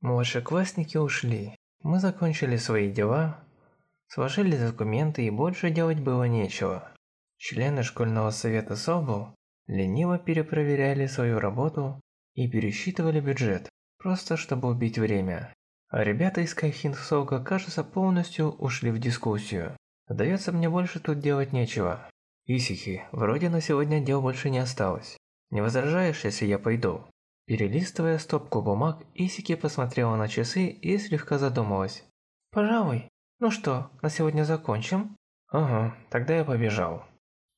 Младшеклассники ушли. Мы закончили свои дела, сложили документы и больше делать было нечего. Члены школьного совета СОБУ лениво перепроверяли свою работу и пересчитывали бюджет, просто чтобы убить время. А ребята из Кайхинсога, кажется, полностью ушли в дискуссию. Сдается мне больше тут делать нечего. Исихи, вроде на сегодня дел больше не осталось. Не возражаешь, если я пойду? Перелистывая стопку бумаг, Исики посмотрела на часы и слегка задумалась. «Пожалуй. Ну что, на сегодня закончим?» «Ага, тогда я побежал».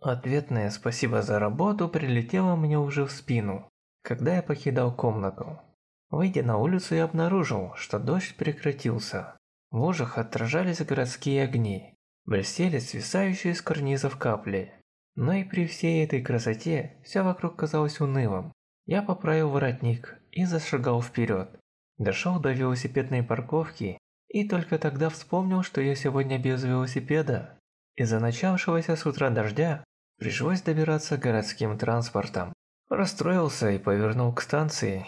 Ответное «спасибо за работу» прилетело мне уже в спину, когда я покидал комнату. Выйдя на улицу, я обнаружил, что дождь прекратился. В лужах отражались городские огни, блестели свисающие с карнизов капли. Но и при всей этой красоте все вокруг казалось унылым. Я поправил воротник и зашагал вперед. Дошел до велосипедной парковки и только тогда вспомнил, что я сегодня без велосипеда. Из-за начавшегося с утра дождя пришлось добираться городским транспортом. Расстроился и повернул к станции.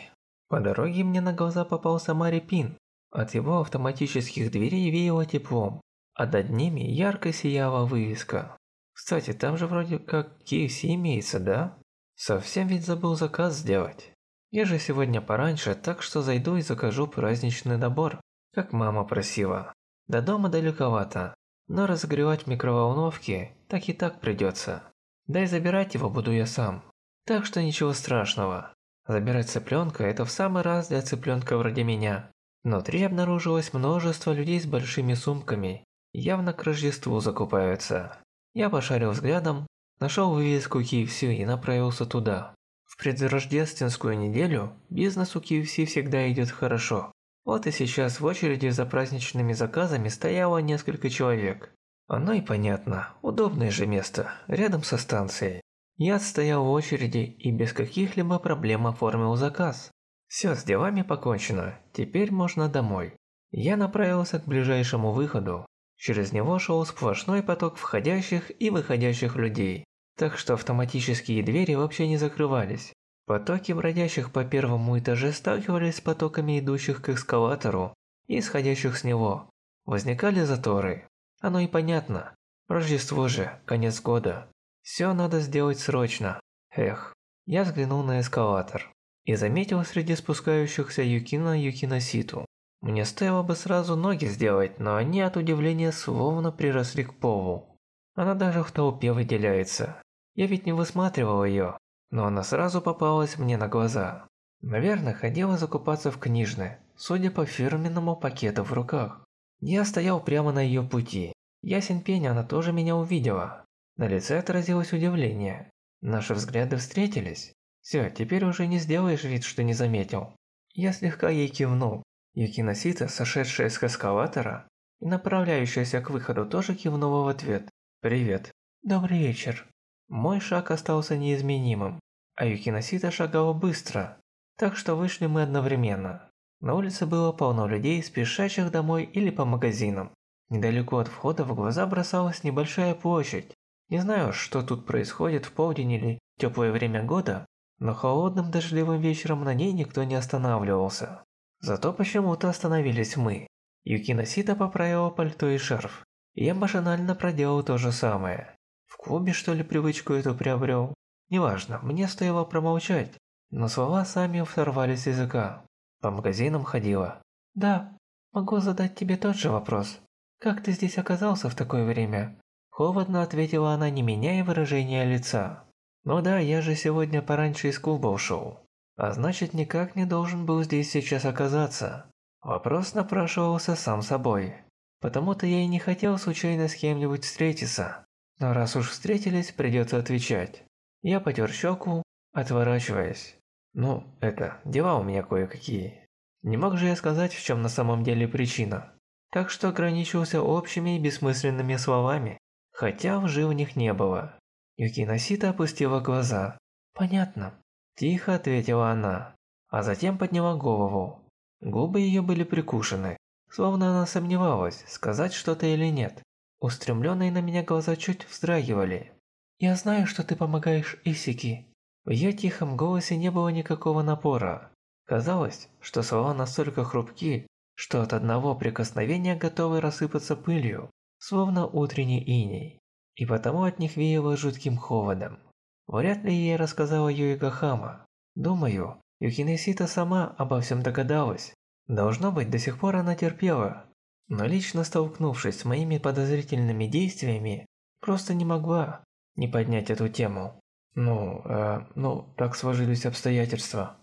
По дороге мне на глаза попался Мари Пин. От его автоматических дверей веяло теплом, а над ними ярко сияла вывеска. Кстати, там же вроде как KFC имеется, да? Совсем ведь забыл заказ сделать. Я же сегодня пораньше, так что зайду и закажу праздничный набор, как мама просила. До дома далековато, но разогревать в микроволновке так и так придется. Да и забирать его буду я сам. Так что ничего страшного. Забирать цыпленка – это в самый раз для цыпленка вроде меня. Внутри обнаружилось множество людей с большими сумками. Явно к Рождеству закупаются. Я пошарил взглядом, нашел вывеску KFC и направился туда. В предрождественскую неделю бизнес у KFC всегда идет хорошо. Вот и сейчас в очереди за праздничными заказами стояло несколько человек. Оно и понятно, удобное же место, рядом со станцией. Я стоял в очереди и без каких-либо проблем оформил заказ. Все, с делами покончено, теперь можно домой. Я направился к ближайшему выходу, Через него шел сплошной поток входящих и выходящих людей, так что автоматические двери вообще не закрывались. Потоки бродящих по первому этаже сталкивались с потоками идущих к эскалатору и исходящих с него. Возникали заторы. Оно и понятно. Рождество же, конец года. Все надо сделать срочно. Эх. Я взглянул на эскалатор и заметил среди спускающихся Юкина Юкиноситу. Мне стоило бы сразу ноги сделать, но они от удивления словно приросли к полу. Она даже в толпе выделяется. Я ведь не высматривал ее, но она сразу попалась мне на глаза. Наверное, ходила закупаться в книжной, судя по фирменному пакету в руках. Я стоял прямо на ее пути. Ясен пень, она тоже меня увидела. На лице отразилось удивление. Наши взгляды встретились. Все, теперь уже не сделаешь вид, что не заметил. Я слегка ей кивнул, Юкиносита, сошедшая с эскалатора и направляющаяся к выходу, тоже кивнула в ответ. «Привет». «Добрый вечер». Мой шаг остался неизменимым, а Юкиносита шагала быстро, так что вышли мы одновременно. На улице было полно людей, спешащих домой или по магазинам. Недалеко от входа в глаза бросалась небольшая площадь. Не знаю, что тут происходит в полдень или теплое время года, но холодным дождливым вечером на ней никто не останавливался. Зато почему-то остановились мы. Юкина Сита поправила пальто и шарф. Я машинально проделал то же самое. В клубе что ли привычку эту приобрел? Неважно, мне стоило промолчать, но слова сами сорвались с языка. По магазинам ходила. Да, могу задать тебе тот же вопрос. Как ты здесь оказался в такое время? Холодно ответила она, не меняя выражения лица. Ну да, я же сегодня пораньше из клуба ушел. А значит, никак не должен был здесь сейчас оказаться. Вопрос напрашивался сам собой. Потому-то я и не хотел случайно с кем-нибудь встретиться. Но раз уж встретились, придется отвечать. Я потер щеку, отворачиваясь. Ну, это, дела у меня кое-какие. Не мог же я сказать, в чем на самом деле причина. Так что ограничился общими и бессмысленными словами, хотя лжи в них не было. Юкиносита опустила глаза. «Понятно. Тихо ответила она, а затем подняла голову. Губы ее были прикушены, словно она сомневалась, сказать что-то или нет. Устремленные на меня глаза чуть вздрагивали. «Я знаю, что ты помогаешь Исики». В ее тихом голосе не было никакого напора. Казалось, что слова настолько хрупки, что от одного прикосновения готовы рассыпаться пылью, словно утренний иней, и потому от них веяло жутким холодом. Вряд ли ей рассказала Юига Хама. Думаю, Юкинесита сама обо всем догадалась. Должно быть, до сих пор она терпела. Но лично столкнувшись с моими подозрительными действиями, просто не могла не поднять эту тему. Ну, э, ну, так сложились обстоятельства.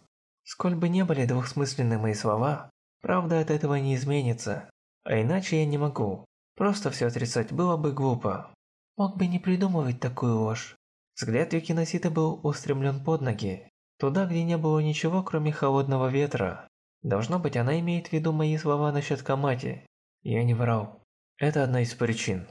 Сколь бы не были двухсмысленны мои слова, правда от этого не изменится. А иначе я не могу. Просто все отрицать было бы глупо. Мог бы не придумывать такую ложь. Взгляд Юкиноситы был устремлен под ноги, туда, где не было ничего, кроме холодного ветра. Должно быть, она имеет в виду мои слова насчет Камати. Я не врал. Это одна из причин.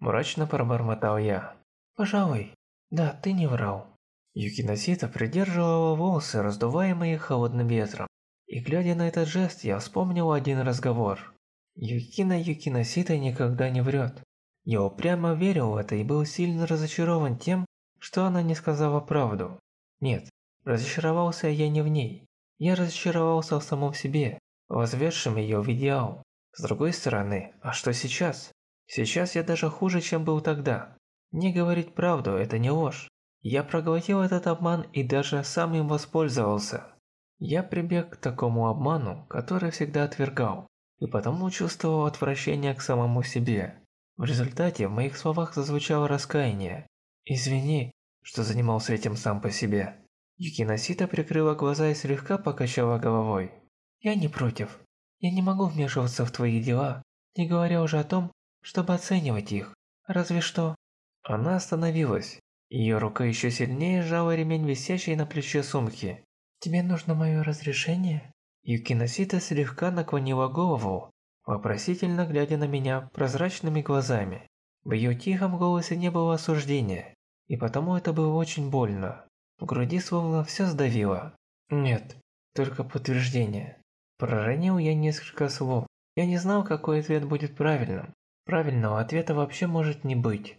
Мрачно пробормотал я. Пожалуй, да, ты не врал. Юкиносита придерживала волосы, раздуваемые холодным ветром. И глядя на этот жест, я вспомнил один разговор. Юкина Юкиносита никогда не врет. Я упрямо верил в это и был сильно разочарован тем, что она не сказала правду. Нет, разочаровался я не в ней. Я разочаровался в самом себе, возведшем ее в идеал. С другой стороны, а что сейчас? Сейчас я даже хуже, чем был тогда. Не говорить правду – это не ложь. Я проглотил этот обман и даже сам им воспользовался. Я прибег к такому обману, который всегда отвергал, и потому чувствовал отвращение к самому себе. В результате в моих словах зазвучало раскаяние. «Извини, что занимался этим сам по себе». Юкиносита прикрыла глаза и слегка покачала головой. «Я не против. Я не могу вмешиваться в твои дела, не говоря уже о том, чтобы оценивать их. Разве что...» Она остановилась. Ее рука еще сильнее сжала ремень, висящий на плече сумки. «Тебе нужно мое разрешение?» Юкиносита слегка наклонила голову, вопросительно глядя на меня прозрачными глазами. В ее тихом голосе не было осуждения, и потому это было очень больно. В груди словно все сдавило. Нет, только подтверждение. Проронил я несколько слов. Я не знал, какой ответ будет правильным. Правильного ответа вообще может не быть.